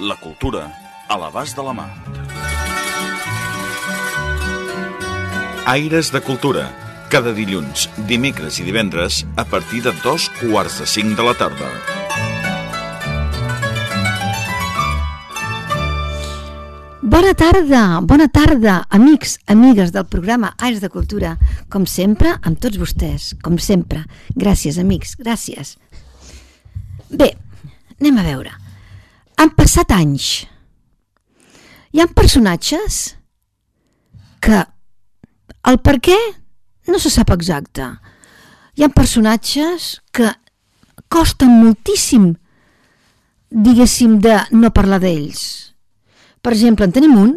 La cultura a l'abast de la mà. Aires de Cultura. Cada dilluns, dimecres i divendres a partir de dos quarts de cinc de la tarda. Bona tarda, bona tarda, amics, amigues del programa Aires de Cultura. Com sempre, amb tots vostès, com sempre. Gràcies, amics, gràcies. Bé, anem a veure. Han passat anys. Hi ha personatges que el per què no se sap exacte. Hi ha personatges que costa moltíssim, diguéssim, de no parlar d'ells per exemple, en tenim un,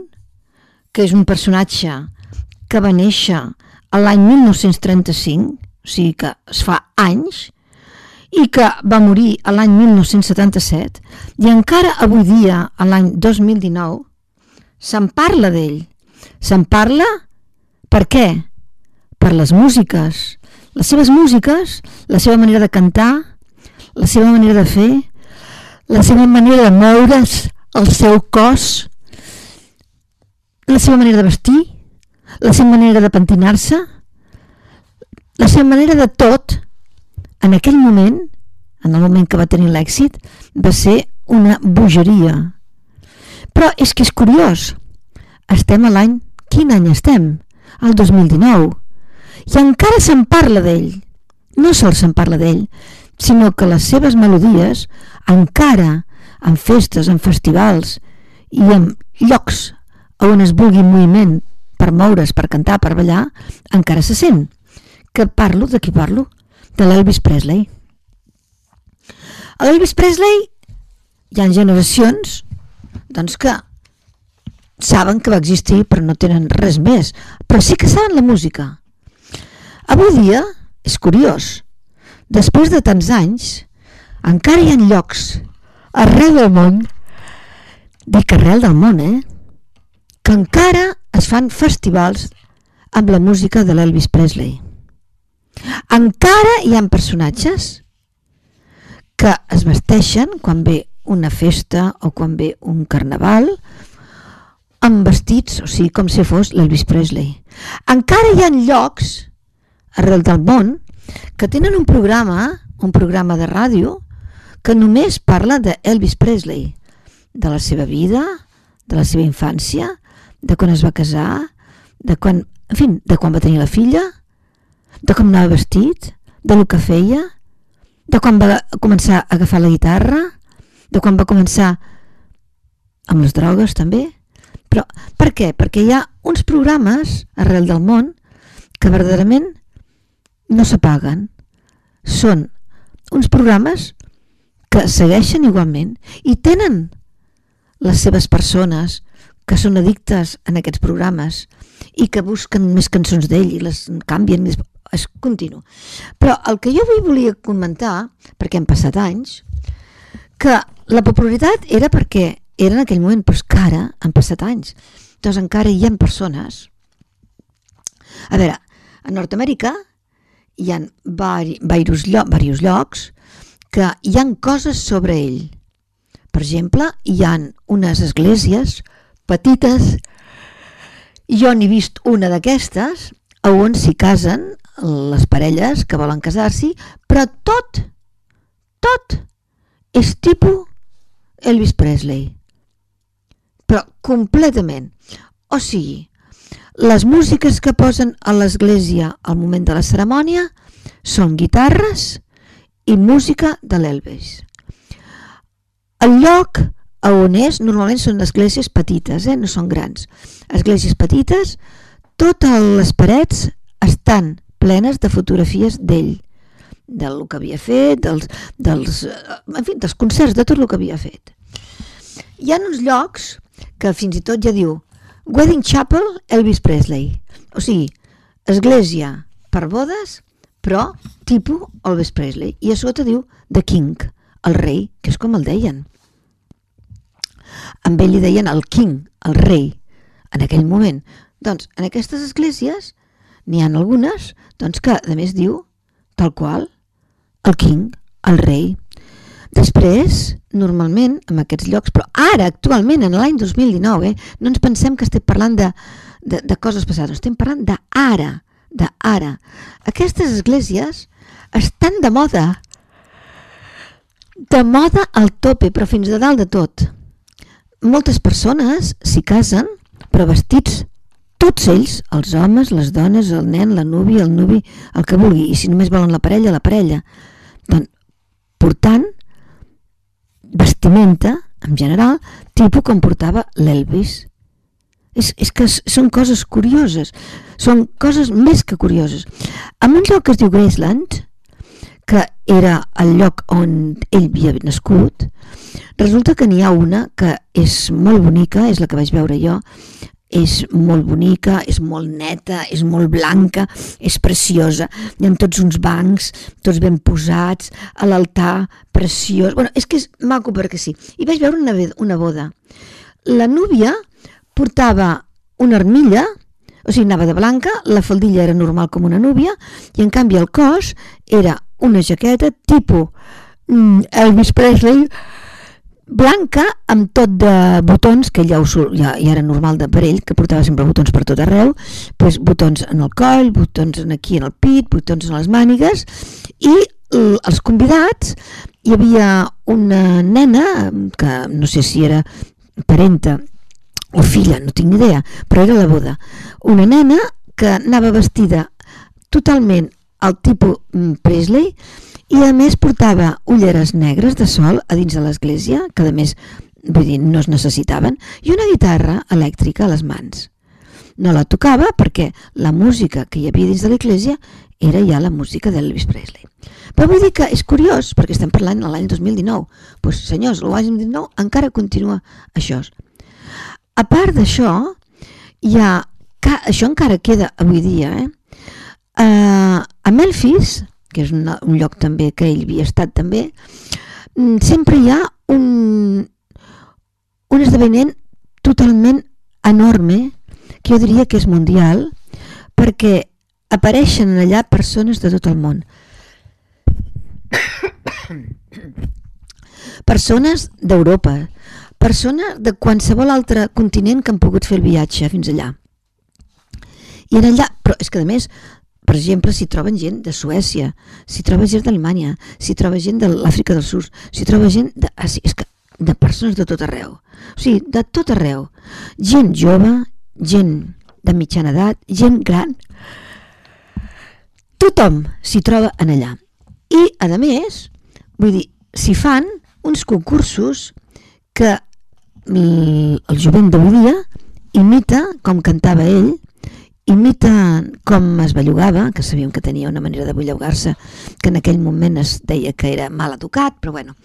que és un personatge que va néixer l'any 1935, o sigui que es fa anys, i que va morir a l'any 1977, i encara avui dia, a l'any 2019, se'n parla d'ell. Se'n parla per què? Per les músiques. Les seves músiques, la seva manera de cantar, la seva manera de fer, la seva manera de moure's, el seu cos, la seva manera de vestir, la seva manera de pentinar-se, la seva manera de tot, en aquell moment, en el moment que va tenir l'èxit, va ser una bogeria. Però és que és curiós. Estem a l'any... Quin any estem? El 2019. I encara se'n parla d'ell. No sols se'n parla d'ell, sinó que les seves melodies encara en festes, en festivals i en llocs on es vulgui moviment per moure's, per cantar, per ballar, encara se sent. Que parlo, de qui parlo? De l'Elvis Presley. A l'Elvis Presley hi ha generacions doncs que saben que va existir però no tenen res més, però sí que saben la música. Avui dia, és curiós, després de tants anys, encara hi ha llocs arreu del món, dic arrel del món, eh? que encara es fan festivals amb la música de l'Elvis Presley. Encara hi ha personatges que es vesteixen quan ve una festa o quan ve un carnaval amb vestits, o sigui, com si fos l'Elvis Presley. Encara hi ha llocs arrel del món que tenen un programa, un programa de ràdio, que només parla d'Elvis Presley, de la seva vida, de la seva infància, de quan es va casar, de quan, en fi, de quan va tenir la filla, de com anava vestit, de lo que feia, de quan va començar a agafar la guitarra, de quan va començar amb les drogues també. Però per què? Perquè hi ha uns programes arrel del món que verdaderament no s'apaguen. Són uns programes que segueixen igualment i tenen les seves persones, que són addictes en aquests programes i que busquen més cançons d'ell i les canvien més... és continu. Però el que jo avui volia comentar, perquè han passat anys, que la popularitat era perquè era en aquell moment, però és que ara han passat anys. Doncs encara hi ha persones... A veure, a Nord-Amèrica hi ha diversos, diversos llocs que hi han coses sobre ell. Per exemple, hi han unes esglésies petites. Jo n'he vist una d'aquestes on s'hi casen les parelles que volen casar-s'hi, però tot, tot és tipus Elvis Presley. Però completament. O sigui, les músiques que posen a l'església al moment de la cerimònia són guitarres i música de l'Elvis. El lloc on és normalment són esglésies petites, eh? no són grans. Esglésies petites, totes les parets estan plenes de fotografies d'ell, del que havia fet, dels, dels, en fi, dels concerts, de tot el que havia fet. hi ha uns llocs que fins i tot ja diu Wedding Chapel Elvis Presley. O sigui, església per bodes, però tipus Elvis Presley. I a sota diu The King, el rei, que és com el deien. Amb ell li deien el King, el rei, en aquell moment. Doncs en aquestes esglésies n'hi han algunes doncs, que a més diu tal qual el king, el rei. Després, normalment, en aquests llocs, però ara, actualment, en l'any 2019, eh, no ens pensem que estem parlant de, de, de coses passades, estem parlant d'ara, d'ara. Aquestes esglésies estan de moda, de moda al tope, però fins de dalt de tot. Moltes persones s'hi casen, però vestits tots ells, els homes, les dones, el nen, la núvia, el nuvi, el que vulgui, i si només volen la parella, la parella. Doncs, portant vestimenta, en general, tipus com portava l'Elvis. És, és que són coses curioses, són coses més que curioses. En un lloc que es diu Graceland, que era el lloc on ell havia nascut, resulta que n'hi ha una que és molt bonica, és la que vaig veure jo, és molt bonica, és molt neta, és molt blanca, és preciosa. Hi ha tots uns bancs, tots ben posats, a l'altar, preciós. Bueno, és que és maco perquè sí. I vaig veure una, una boda. La núvia portava una armilla, o sigui, anava de blanca, la faldilla era normal com una núvia, i en canvi el cos era una jaqueta tipus mm, Elvis Presley, blanca amb tot de botons, que ja, ho, ja, ja era normal de per ell, que portava sempre botons per tot arreu, pues, botons en el coll, botons en aquí en el pit, botons en les mànigues, i els convidats hi havia una nena, que no sé si era parenta o filla, no tinc idea, però era la boda, una nena que anava vestida totalment al tipus mm, Presley, i a més portava ulleres negres de sol a dins de l'església, que a més vull dir, no es necessitaven, i una guitarra elèctrica a les mans. No la tocava perquè la música que hi havia dins de l'església era ja la música d'Elvis Presley. Però vull dir que és curiós, perquè estem parlant de l'any 2019. Doncs pues, senyors, l'any 2019 encara continua això. A part d'això, hi ha, això encara queda avui dia, eh? Uh, a Memphis, que és una, un lloc també que ell havia estat també, mm, sempre hi ha un, un esdeveniment totalment enorme, que jo diria que és mundial, perquè apareixen allà persones de tot el món. persones d'Europa, persones de qualsevol altre continent que han pogut fer el viatge fins allà. I en allà, però és que a més per exemple, s'hi troben gent de Suècia, s'hi troba gent d'Alemanya, s'hi troba gent de l'Àfrica del Sud, s'hi troba gent de, ah, és que, de persones de tot arreu. O sigui, de tot arreu. Gent jove, gent de mitjana edat, gent gran. Tothom s'hi troba en allà. I, a més, vull dir, s'hi fan uns concursos que el jovent d'avui dia imita com cantava ell imita com es bellugava, que sabíem que tenia una manera de bellugar-se, que en aquell moment es deia que era mal educat, però bueno,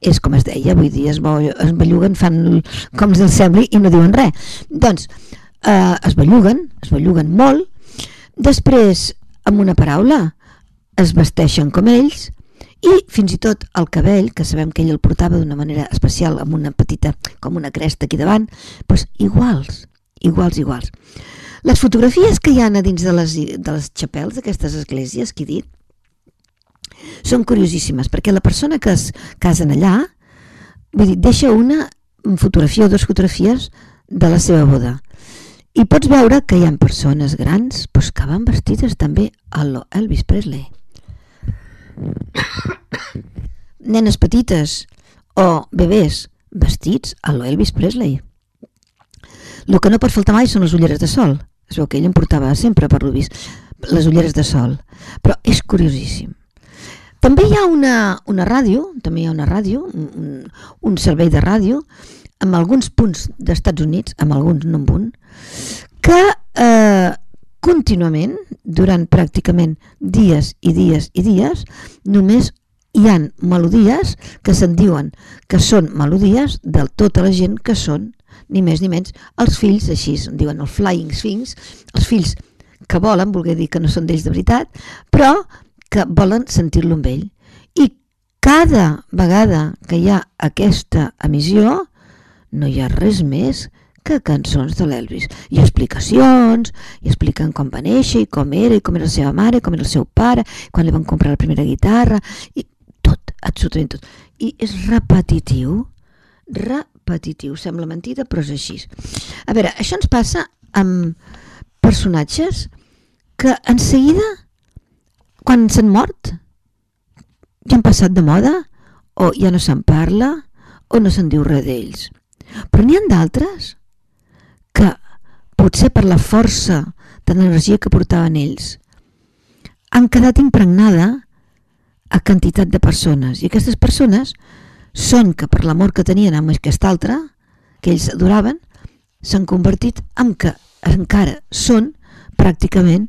és com es deia, avui dia es, es belluguen, fan com els sembli i no diuen res. Doncs eh, es belluguen, es belluguen molt, després, amb una paraula, es vesteixen com ells, i fins i tot el cabell, que sabem que ell el portava d'una manera especial, amb una petita, com una cresta aquí davant, doncs iguals, iguals, iguals. Les fotografies que hi ha a dins de les, de les xapels d'aquestes esglésies que he dit són curiosíssimes perquè la persona que es casen allà vull dir, deixa una fotografia o dues fotografies de la seva boda. I pots veure que hi ha persones grans doncs, que van vestides també a l'Elvis Presley. Nenes petites o bebès vestits a l'Elvis Presley el que no pot faltar mai són les ulleres de sol. Es veu que ell em portava sempre, per lo vist, les ulleres de sol. Però és curiosíssim. També hi ha una, una ràdio, també hi ha una ràdio, un, un servei de ràdio, amb alguns punts d'Estats Units, amb alguns no amb un, que eh, contínuament, durant pràcticament dies i dies i dies, només hi han melodies que se'n diuen que són melodies de tota la gent que són, ni més ni menys, els fills, així en diuen els flying sphinx, els fills que volen, voler dir que no són d'ells de veritat, però que volen sentir-lo amb ell. I cada vegada que hi ha aquesta emissió, no hi ha res més que cançons de l'Elvis. I explicacions, i expliquen com va néixer, i com era, i com era la seva mare, com era el seu pare, quan li van comprar la primera guitarra, i tot, absolutament tot. I és repetitiu, repetitiu, sembla mentida, però és així. A veure, això ens passa amb personatges que en seguida, quan s'han mort, ja han passat de moda, o ja no se'n parla, o no se'n diu res d'ells. Però n'hi ha d'altres que, potser per la força de l'energia que portaven ells, han quedat impregnada a quantitat de persones. I aquestes persones són que per l'amor que tenien amb aquest altre, que ells adoraven, s'han convertit en que encara són pràcticament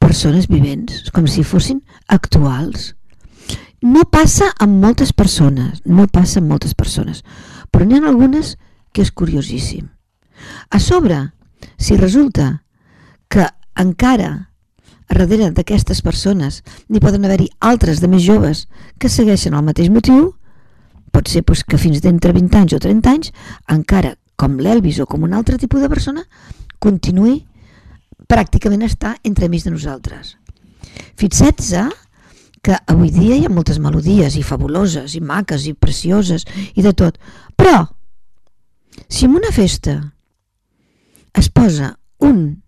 persones vivents, com si fossin actuals. No passa amb moltes persones, no passa amb moltes persones, però n'hi ha algunes que és curiosíssim. A sobre, si resulta que encara darrere d'aquestes persones n'hi poden haver-hi altres de més joves que segueixen el mateix motiu, pot ser doncs, que fins d'entre 20 anys o 30 anys, encara com l'Elvis o com un altre tipus de persona, continuï pràcticament estar entremig de nosaltres. Fixets-se que avui dia hi ha moltes melodies i fabuloses i maques i precioses i de tot, però si en una festa es posa un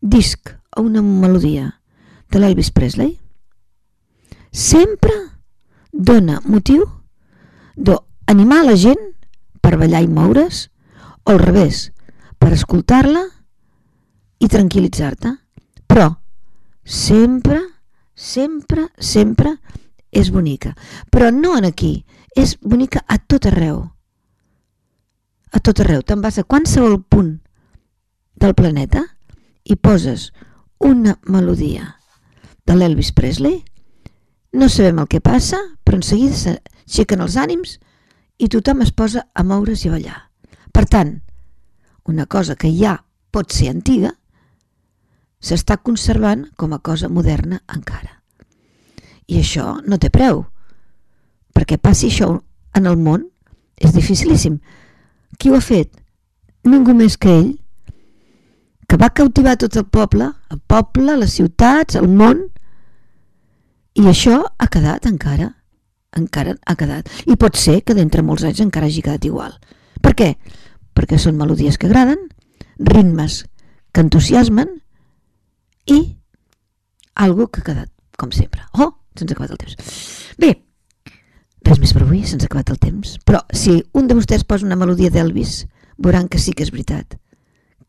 disc o una melodia de l'Elvis Presley, sempre dona motiu d'animar la gent per ballar i moure's o al revés, per escoltar-la i tranquil·litzar-te. Però sempre, sempre, sempre és bonica. Però no en aquí, és bonica a tot arreu. A tot arreu. Te'n vas a qualsevol punt del planeta i poses una melodia de l'Elvis Presley, no sabem el que passa, però en seguida s'aixequen els ànims i tothom es posa a moure's i a ballar. Per tant, una cosa que ja pot ser antiga, s'està conservant com a cosa moderna encara. I això no té preu, perquè passi això en el món és dificilíssim. Qui ho ha fet? Ningú més que ell, que va cautivar tot el poble, el poble, les ciutats, el món, i això ha quedat encara, encara ha quedat. I pot ser que d'entre molts anys encara hagi quedat igual. Per què? Perquè són melodies que agraden, ritmes que entusiasmen i algo que ha quedat, com sempre. Oh, se'ns ha acabat el temps. Bé, res més per avui, se'ns ha acabat el temps. Però si un de vostès posa una melodia d'Elvis, veuran que sí que és veritat.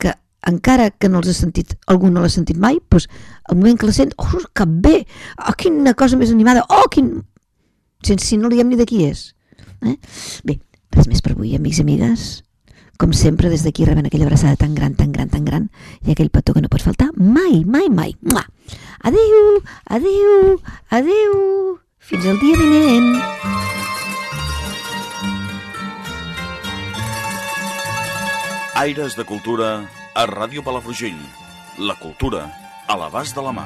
Que encara que no els ha sentit, algú no l'ha sentit mai, doncs al moment que la sent, oh, que bé, oh, quina cosa més animada, oh, quin... Sense, si no li diem ni de qui és. Eh? Bé, res més per avui, amics i amigues com sempre, des d'aquí rebent aquella abraçada tan gran, tan gran, tan gran, i aquell petó que no pot faltar mai, mai, mai. Mua! Adéu, adéu, adéu, fins al dia vinent. Aires de Cultura a Ràdio Palafrugell. La cultura a l'abast de la mà.